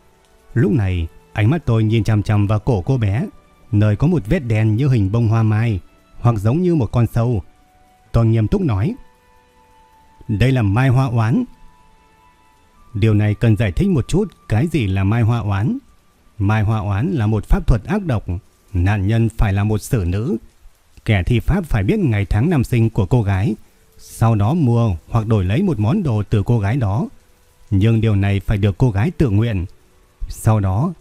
Lúc này, ánh mắt tôi nhìn chằm chằm vào cổ cô bé, nơi có một vết đen như hình bông hoa mai, hoặc giống như một con sâu. Tôi nghiêm túc nói. Đây là mai hoa oán. Điều này cần giải thích một chút cái gì là mai hoa oán. Mai hoa oán là một pháp thuật ác độc. Nạn nhân phải là một xử nữ. Kẻ thi pháp phải biết ngày tháng năm sinh của cô gái. Sau đó mua hoặc đổi lấy một món đồ từ cô gái đó. Nhưng điều này phải được cô gái tự nguyện. Sau đó,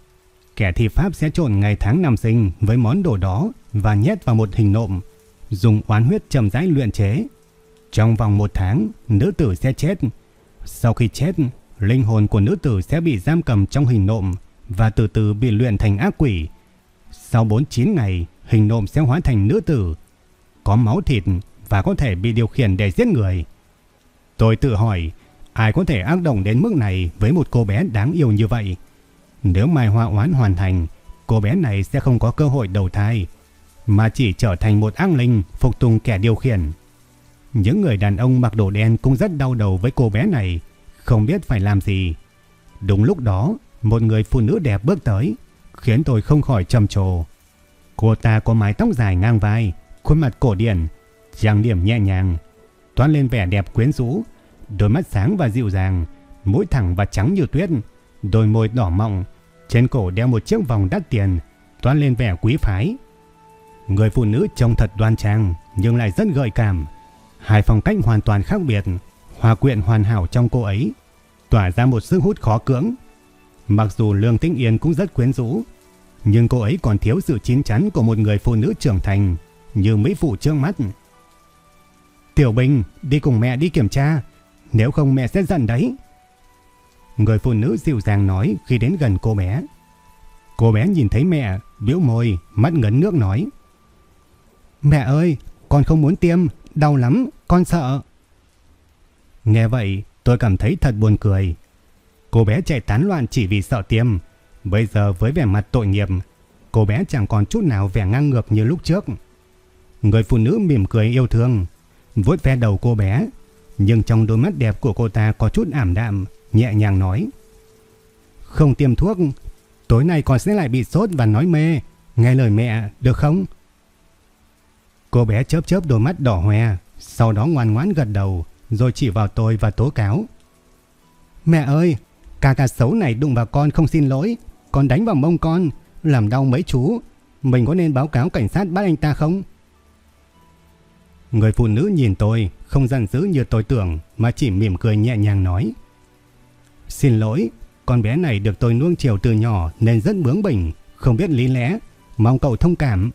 kẻ thi pháp sẽ trộn ngày tháng năm sinh với món đồ đó và nhét vào một hình nộm dùng oán huyết chậm rãi luyện chế. Trong vòng một tháng, nữ tử sẽ chết. Sau khi chết, linh hồn của nữ tử sẽ bị giam cầm trong hình nộm và từ từ bị luyện thành ác quỷ. Sau 49 ngày, hình nộm sẽ hóa thành nữ tử, có máu thịt và có thể bị điều khiển để giết người. Tôi tự hỏi, ai có thể ác động đến mức này với một cô bé đáng yêu như vậy? Nếu mai hoa oán hoàn thành, cô bé này sẽ không có cơ hội đầu thai mà chỉ trở thành một ác linh phục tùng kẻ điều khiển. Những người đàn ông mặc đồ đen cũng rất đau đầu với cô bé này, không biết phải làm gì. Đúng lúc đó, một người phụ nữ đẹp bước tới, khiến tôi không khỏi trầm trồ. Cô ta có mái tóc dài ngang vai, khuôn mặt cổ điển, trang điểm nhẹ nhàng, toán lên vẻ đẹp quyến rũ, đôi mắt sáng và dịu dàng, mũi thẳng và trắng như tuyết, đôi môi đỏ mọng, trên cổ đeo một chiếc vòng đắt tiền, toán lên vẻ quý phái. Người phụ nữ trông thật đoan trang nhưng lại rất gợi cảm. Hai phong cách hoàn toàn khác biệt, hòa quyện hoàn hảo trong cô ấy, tỏa ra một sức hút khó cưỡng. Mặc dù Lương Tĩnh Yên cũng rất quyến rũ, nhưng cô ấy còn thiếu sự chín chắn của một người phụ nữ trưởng thành như mỹ phụ trương mắt. Tiểu Bình, đi cùng mẹ đi kiểm tra, nếu không mẹ sẽ giận đấy. Người phụ nữ dịu dàng nói khi đến gần cô bé. Cô bé nhìn thấy mẹ, biểu môi, mắt ngấn nước nói. Mẹ ơi, con không muốn tiêm, đau lắm, con sợ. Nghe vậy, tôi cảm thấy thật buồn cười. Cô bé chạy tán loạn chỉ vì sợ tiêm. Bây giờ với vẻ mặt tội nghiệp, cô bé chẳng còn chút nào vẻ ngang ngược như lúc trước. Người phụ nữ mỉm cười yêu thương, vuốt ve đầu cô bé, nhưng trong đôi mắt đẹp của cô ta có chút ảm đạm, nhẹ nhàng nói. Không tiêm thuốc, tối nay con sẽ lại bị sốt và nói mê, nghe lời mẹ, được không? Cô bé chớp chớp đôi mắt đỏ hoe, sau đó ngoan ngoãn gật đầu, rồi chỉ vào tôi và tố cáo. Mẹ ơi, ca ca xấu này đụng vào con không xin lỗi, còn đánh vào mông con, làm đau mấy chú. Mình có nên báo cáo cảnh sát bắt anh ta không? Người phụ nữ nhìn tôi, không giận dữ như tôi tưởng, mà chỉ mỉm cười nhẹ nhàng nói. Xin lỗi, con bé này được tôi nuông chiều từ nhỏ nên rất bướng bỉnh, không biết lý lẽ, mong cậu thông cảm.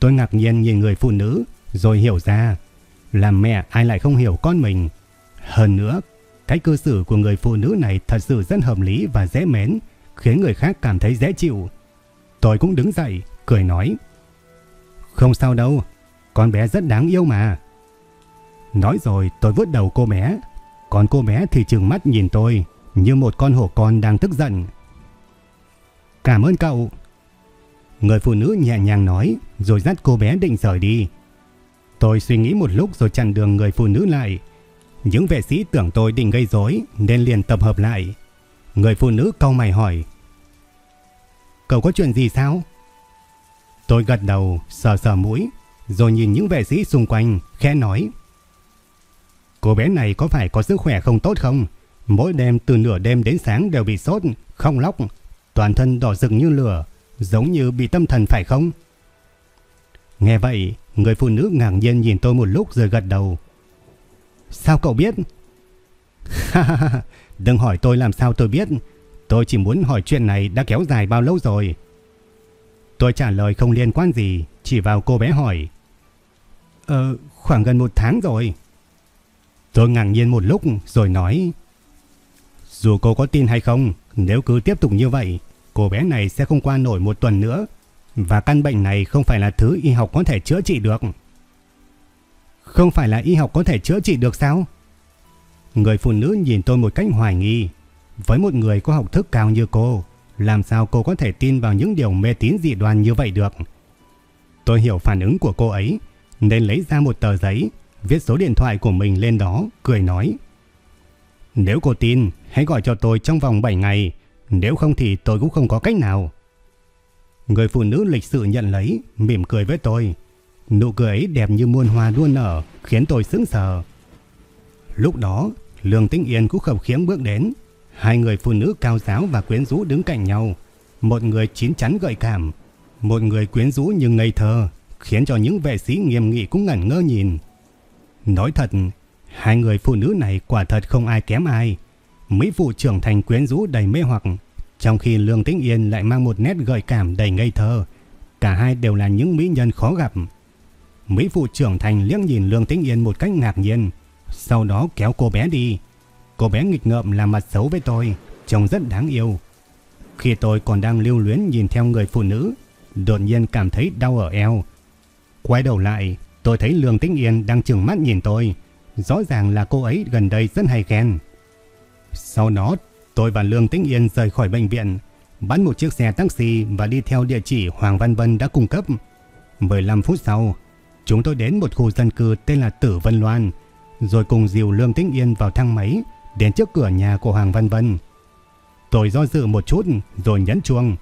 Tôi ngạc nhiên nhìn người phụ nữ, rồi hiểu ra, làm mẹ ai lại không hiểu con mình. Hơn nữa, cách cư xử của người phụ nữ này thật sự rất hợp lý và dễ mến, khiến người khác cảm thấy dễ chịu. Tôi cũng đứng dậy, cười nói. Không sao đâu, con bé rất đáng yêu mà. Nói rồi tôi vứt đầu cô bé, còn cô bé thì trừng mắt nhìn tôi như một con hổ con đang tức giận. Cảm ơn cậu. Người phụ nữ nhẹ nhàng nói rồi dắt cô bé định rời đi. Tôi suy nghĩ một lúc rồi chặn đường người phụ nữ lại. Những vệ sĩ tưởng tôi định gây rối nên liền tập hợp lại. Người phụ nữ cau mày hỏi. Cậu có chuyện gì sao? Tôi gật đầu, sờ sờ mũi, rồi nhìn những vệ sĩ xung quanh, khẽ nói. Cô bé này có phải có sức khỏe không tốt không? Mỗi đêm từ nửa đêm đến sáng đều bị sốt, không lóc, toàn thân đỏ rực như lửa, giống như bị tâm thần phải không? Nghe vậy, người phụ nữ ngạc nhiên nhìn tôi một lúc rồi gật đầu. Sao cậu biết? Đừng hỏi tôi làm sao tôi biết. Tôi chỉ muốn hỏi chuyện này đã kéo dài bao lâu rồi. Tôi trả lời không liên quan gì, chỉ vào cô bé hỏi. Ờ, khoảng gần một tháng rồi. Tôi ngạc nhiên một lúc rồi nói. Dù cô có tin hay không, nếu cứ tiếp tục như vậy, cô bé này sẽ không qua nổi một tuần nữa. Và căn bệnh này không phải là thứ y học có thể chữa trị được. Không phải là y học có thể chữa trị được sao? Người phụ nữ nhìn tôi một cách hoài nghi. Với một người có học thức cao như cô, làm sao cô có thể tin vào những điều mê tín dị đoan như vậy được? Tôi hiểu phản ứng của cô ấy, nên lấy ra một tờ giấy, viết số điện thoại của mình lên đó, cười nói. Nếu cô tin, hãy gọi cho tôi trong vòng 7 ngày, nếu không thì tôi cũng không có cách nào. Người phụ nữ lịch sự nhận lấy, mỉm cười với tôi. Nụ cười ấy đẹp như muôn hoa đua nở, khiến tôi sững sờ. Lúc đó, Lương Tĩnh Yên cũng khập khiễng bước đến. Hai người phụ nữ cao giáo và quyến rũ đứng cạnh nhau. Một người chín chắn gợi cảm, một người quyến rũ nhưng ngây thơ, khiến cho những vệ sĩ nghiêm nghị cũng ngẩn ngơ nhìn. Nói thật, hai người phụ nữ này quả thật không ai kém ai. Mỹ phụ trưởng thành quyến rũ đầy mê hoặc, trong khi Lương Tĩnh Yên lại mang một nét gợi cảm đầy ngây thơ. Cả hai đều là những mỹ nhân khó gặp. Mỹ phụ trưởng thành liếc nhìn Lương Tĩnh Yên một cách ngạc nhiên, sau đó kéo cô bé đi. Cô bé nghịch ngợm làm mặt xấu với tôi, trông rất đáng yêu. Khi tôi còn đang lưu luyến nhìn theo người phụ nữ, đột nhiên cảm thấy đau ở eo. Quay đầu lại, tôi thấy Lương Tĩnh Yên đang trừng mắt nhìn tôi. Rõ ràng là cô ấy gần đây rất hay khen. Sau đó, tôi và Lương Tĩnh Yên rời khỏi bệnh viện, bắt một chiếc xe taxi và đi theo địa chỉ Hoàng Văn Vân đã cung cấp. 15 phút sau, chúng tôi đến một khu dân cư tên là Tử Vân Loan, rồi cùng dìu Lương Tĩnh Yên vào thang máy đến trước cửa nhà của Hoàng Văn Vân. Tôi do dự một chút rồi nhấn chuông.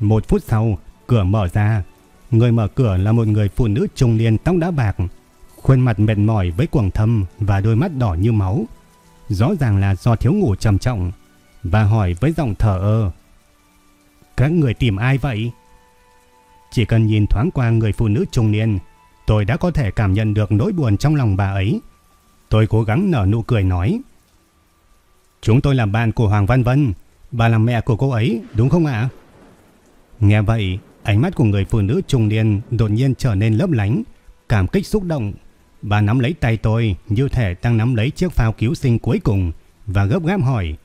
Một phút sau, cửa mở ra. Người mở cửa là một người phụ nữ trung niên tóc đã bạc, khuôn mặt mệt mỏi với quầng thâm và đôi mắt đỏ như máu. Rõ ràng là do thiếu ngủ trầm trọng và hỏi với giọng thở ơ. Các người tìm ai vậy? Chỉ cần nhìn thoáng qua người phụ nữ trung niên, tôi đã có thể cảm nhận được nỗi buồn trong lòng bà ấy. Tôi cố gắng nở nụ cười nói. Chúng tôi là bạn của Hoàng Văn Vân, bà là mẹ của cô ấy, đúng không ạ? Nghe vậy, ánh mắt của người phụ nữ trung niên đột nhiên trở nên lấp lánh, cảm kích xúc động. Bà nắm lấy tay tôi như thể đang nắm lấy chiếc phao cứu sinh cuối cùng và gấp gáp hỏi.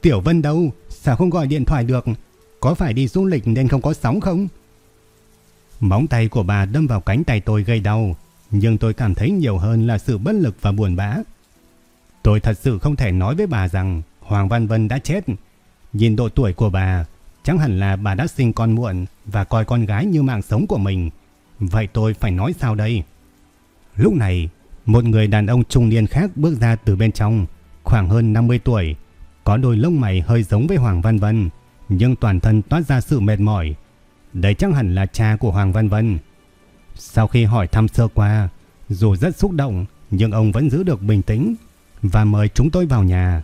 Tiểu Vân đâu? Sao không gọi điện thoại được? Có phải đi du lịch nên không có sóng không? Móng tay của bà đâm vào cánh tay tôi gây đau, nhưng tôi cảm thấy nhiều hơn là sự bất lực và buồn bã. Tôi thật sự không thể nói với bà rằng Hoàng Văn Vân đã chết. Nhìn độ tuổi của bà, chẳng hẳn là bà đã sinh con muộn và coi con gái như mạng sống của mình. Vậy tôi phải nói sao đây? Lúc này, một người đàn ông trung niên khác bước ra từ bên trong, khoảng hơn 50 tuổi, có đôi lông mày hơi giống với Hoàng Văn Vân, nhưng toàn thân toát ra sự mệt mỏi. Đây chắc hẳn là cha của Hoàng Văn Vân. Sau khi hỏi thăm sơ qua, dù rất xúc động, nhưng ông vẫn giữ được bình tĩnh. và mời chúng tôi vào nhà.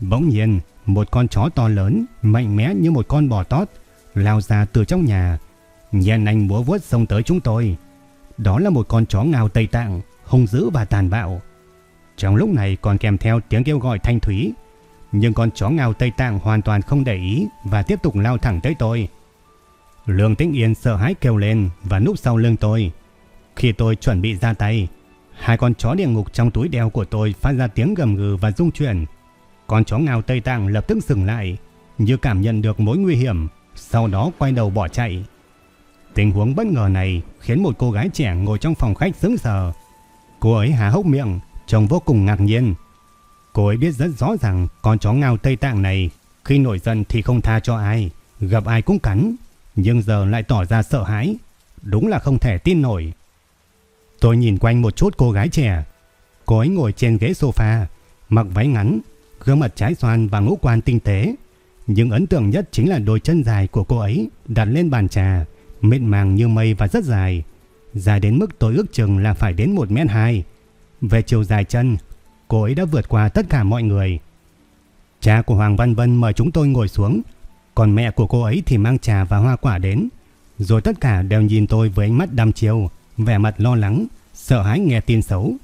Bỗng nhiên, một con chó to lớn, mạnh mẽ như một con bò tót, lao ra từ trong nhà, nhen anh múa vuốt xông tới chúng tôi. Đó là một con chó ngao Tây Tạng, hung dữ và tàn bạo. Trong lúc này còn kèm theo tiếng kêu gọi thanh thúy, nhưng con chó ngao Tây Tạng hoàn toàn không để ý và tiếp tục lao thẳng tới tôi. Lương Tĩnh Yên sợ hãi kêu lên và núp sau lưng tôi. Khi tôi chuẩn bị ra tay, hai con chó địa ngục trong túi đeo của tôi phát ra tiếng gầm gừ và rung chuyển. Con chó ngao Tây Tạng lập tức dừng lại, như cảm nhận được mối nguy hiểm, sau đó quay đầu bỏ chạy. Tình huống bất ngờ này khiến một cô gái trẻ ngồi trong phòng khách sững sờ. Cô ấy há hốc miệng, trông vô cùng ngạc nhiên. Cô ấy biết rất rõ rằng con chó ngao Tây Tạng này khi nổi giận thì không tha cho ai, gặp ai cũng cắn, nhưng giờ lại tỏ ra sợ hãi. Đúng là không thể tin nổi. Tôi nhìn quanh một chút cô gái trẻ. Cô ấy ngồi trên ghế sofa, mặc váy ngắn, gương mặt trái xoan và ngũ quan tinh tế. Nhưng ấn tượng nhất chính là đôi chân dài của cô ấy đặt lên bàn trà, mịn màng như mây và rất dài. Dài đến mức tôi ước chừng là phải đến 1m2. Về chiều dài chân, cô ấy đã vượt qua tất cả mọi người. Cha của Hoàng Văn Vân mời chúng tôi ngồi xuống, còn mẹ của cô ấy thì mang trà và hoa quả đến. Rồi tất cả đều nhìn tôi với ánh mắt đăm chiêu, vẻ mặt lo lắng, sợ hãi nghe tin xấu.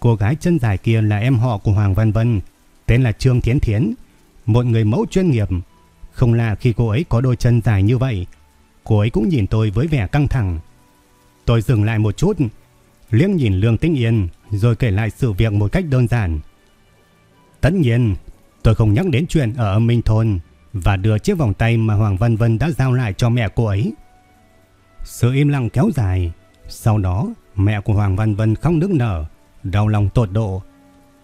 Cô gái chân dài kia là em họ của Hoàng Văn Vân, tên là Trương Thiến Thiến, một người mẫu chuyên nghiệp. Không lạ khi cô ấy có đôi chân dài như vậy, cô ấy cũng nhìn tôi với vẻ căng thẳng. Tôi dừng lại một chút, liếc nhìn Lương Tĩnh Yên rồi kể lại sự việc một cách đơn giản. Tất nhiên, tôi không nhắc đến chuyện ở Minh Thôn và đưa chiếc vòng tay mà Hoàng Văn Vân đã giao lại cho mẹ cô ấy. Sự im lặng kéo dài, sau đó mẹ của Hoàng Văn Vân không nức nở, đau lòng tột độ.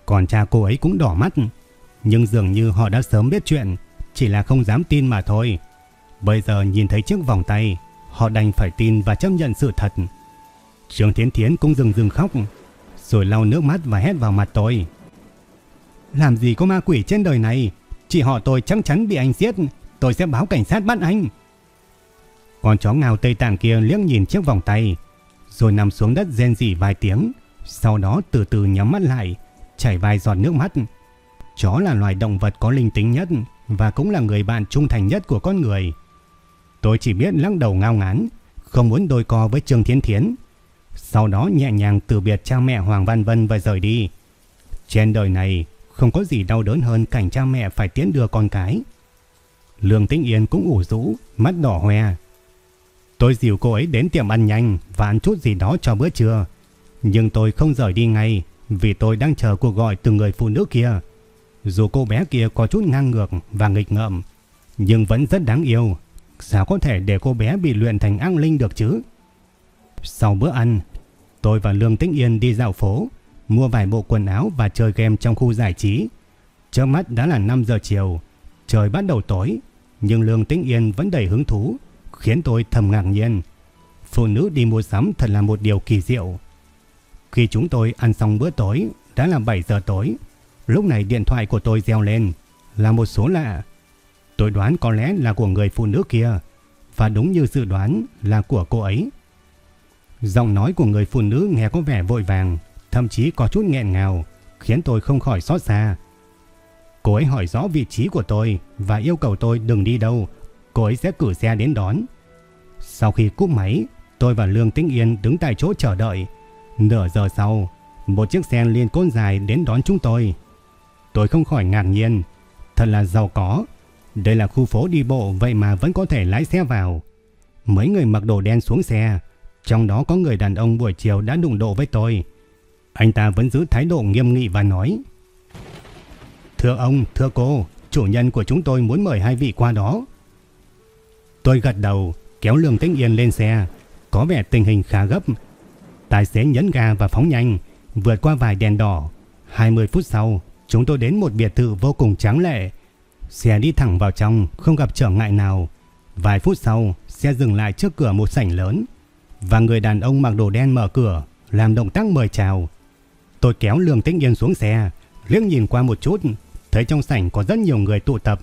Còn cha cô ấy cũng đỏ mắt, nhưng dường như họ đã sớm biết chuyện, chỉ là không dám tin mà thôi. Bây giờ nhìn thấy chiếc vòng tay, họ đành phải tin và chấp nhận sự thật. Trương Thiến Thiến cũng dừng dừng khóc, rồi lau nước mắt và hét vào mặt tôi. Làm gì có ma quỷ trên đời này, chị họ tôi chắc chắn bị anh giết, tôi sẽ báo cảnh sát bắt anh. Con chó ngào Tây Tạng kia liếc nhìn chiếc vòng tay, rồi nằm xuống đất rên rỉ vài tiếng, sau đó từ từ nhắm mắt lại, chảy vài giọt nước mắt. Chó là loài động vật có linh tính nhất và cũng là người bạn trung thành nhất của con người. Tôi chỉ biết lắc đầu ngao ngán, không muốn đôi co với Trương Thiên Thiến. Sau đó nhẹ nhàng từ biệt cha mẹ Hoàng Văn Vân và rời đi. Trên đời này không có gì đau đớn hơn cảnh cha mẹ phải tiến đưa con cái. Lương Tĩnh Yên cũng ủ rũ, mắt đỏ hoe. Tôi dìu cô ấy đến tiệm ăn nhanh và ăn chút gì đó cho bữa trưa. Nhưng tôi không rời đi ngay vì tôi đang chờ cuộc gọi từ người phụ nữ kia. Dù cô bé kia có chút ngang ngược và nghịch ngợm, nhưng vẫn rất đáng yêu. Sao có thể để cô bé bị luyện thành ác linh được chứ? Sau bữa ăn, tôi và Lương Tĩnh Yên đi dạo phố, mua vài bộ quần áo và chơi game trong khu giải trí. Trước mắt đã là 5 giờ chiều, trời bắt đầu tối, nhưng Lương Tĩnh Yên vẫn đầy hứng thú, khiến tôi thầm ngạc nhiên. Phụ nữ đi mua sắm thật là một điều kỳ diệu. Khi chúng tôi ăn xong bữa tối, đã là 7 giờ tối, lúc này điện thoại của tôi reo lên, là một số lạ. Tôi đoán có lẽ là của người phụ nữ kia, và đúng như dự đoán là của cô ấy. Giọng nói của người phụ nữ nghe có vẻ vội vàng, thậm chí có chút nghẹn ngào, khiến tôi không khỏi xót xa. Cô ấy hỏi rõ vị trí của tôi và yêu cầu tôi đừng đi đâu, cô ấy sẽ cử xe đến đón. Sau khi cúp máy, tôi và Lương Tĩnh Yên đứng tại chỗ chờ đợi. Nửa giờ sau, một chiếc xe liên côn dài đến đón chúng tôi. Tôi không khỏi ngạc nhiên, thật là giàu có. Đây là khu phố đi bộ vậy mà vẫn có thể lái xe vào. Mấy người mặc đồ đen xuống xe, trong đó có người đàn ông buổi chiều đã đụng độ với tôi. Anh ta vẫn giữ thái độ nghiêm nghị và nói Thưa ông, thưa cô, chủ nhân của chúng tôi muốn mời hai vị qua đó. Tôi gật đầu, kéo Lương Tĩnh Yên lên xe, có vẻ tình hình khá gấp. Tài xế nhấn ga và phóng nhanh, vượt qua vài đèn đỏ. 20 phút sau, chúng tôi đến một biệt thự vô cùng tráng lệ. Xe đi thẳng vào trong, không gặp trở ngại nào. Vài phút sau, xe dừng lại trước cửa một sảnh lớn và người đàn ông mặc đồ đen mở cửa, làm động tác mời chào. Tôi kéo Lương Tĩnh Yên xuống xe, liếc nhìn qua một chút, thấy trong sảnh có rất nhiều người tụ tập,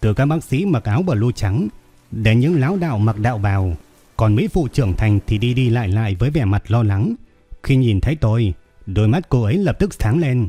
từ các bác sĩ mặc áo blue trắng đến những lão đạo mặc đạo bào, còn mỹ phụ trưởng thành thì đi đi lại lại với vẻ mặt lo lắng. Khi nhìn thấy tôi, đôi mắt cô ấy lập tức sáng lên.